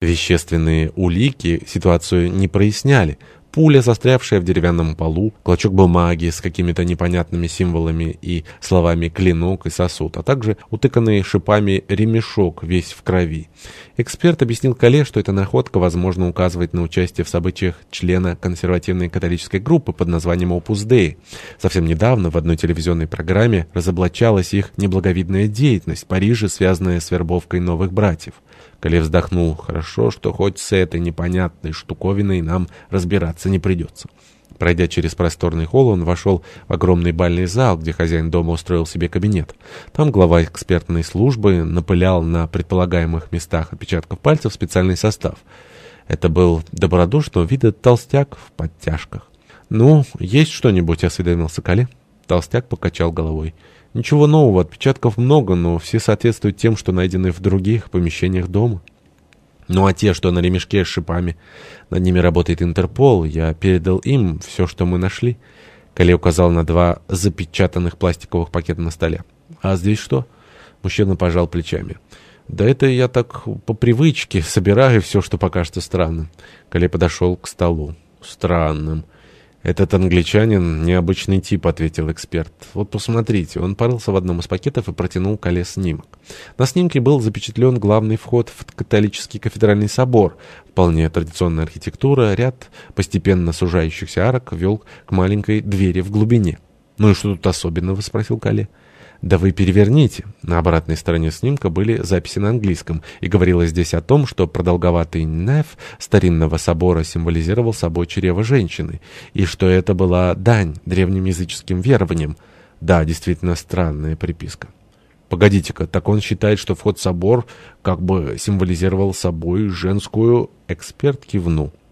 Вещественные улики ситуацию не проясняли. Пуля, застрявшая в деревянном полу, клочок бумаги с какими-то непонятными символами и словами «клинок» и «сосуд», а также утыканный шипами ремешок, весь в крови. Эксперт объяснил Кале, что эта находка, возможно, указывает на участие в событиях члена консервативной католической группы под названием «Опус Dei». Совсем недавно в одной телевизионной программе разоблачалась их неблаговидная деятельность в Париже, связанная с вербовкой новых братьев. Кале вздохнул. Хорошо, что хоть с этой непонятной штуковиной нам разбираться не придется. Пройдя через просторный холл, он вошел в огромный бальный зал, где хозяин дома устроил себе кабинет. Там глава экспертной службы напылял на предполагаемых местах отпечатков пальцев специальный состав. Это был добродушного вида толстяк в подтяжках. «Ну, есть что-нибудь?» — осведомился Кале. Толстяк покачал головой. Ничего нового, отпечатков много, но все соответствуют тем, что найдены в других помещениях дома. Ну а те, что на ремешке с шипами, над ними работает Интерпол, я передал им все, что мы нашли. Кале указал на два запечатанных пластиковых пакета на столе. А здесь что? Мужчина пожал плечами. Да это я так по привычке собираю все, что покажется странным. Кале подошел к столу. Странным. «Этот англичанин — необычный тип», — ответил эксперт. «Вот посмотрите». Он порылся в одном из пакетов и протянул Кале снимок. На снимке был запечатлен главный вход в католический кафедральный собор. Вполне традиционная архитектура, ряд постепенно сужающихся арок вел к маленькой двери в глубине. «Ну и что тут особенного?» — спросил Кале. «Да вы переверните». На обратной стороне снимка были записи на английском, и говорилось здесь о том, что продолговатый неф старинного собора символизировал собой чрево женщины, и что это была дань древним языческим верованиям. Да, действительно странная приписка. Погодите-ка, так он считает, что вход в собор как бы символизировал собой женскую... Эксперт кивнул.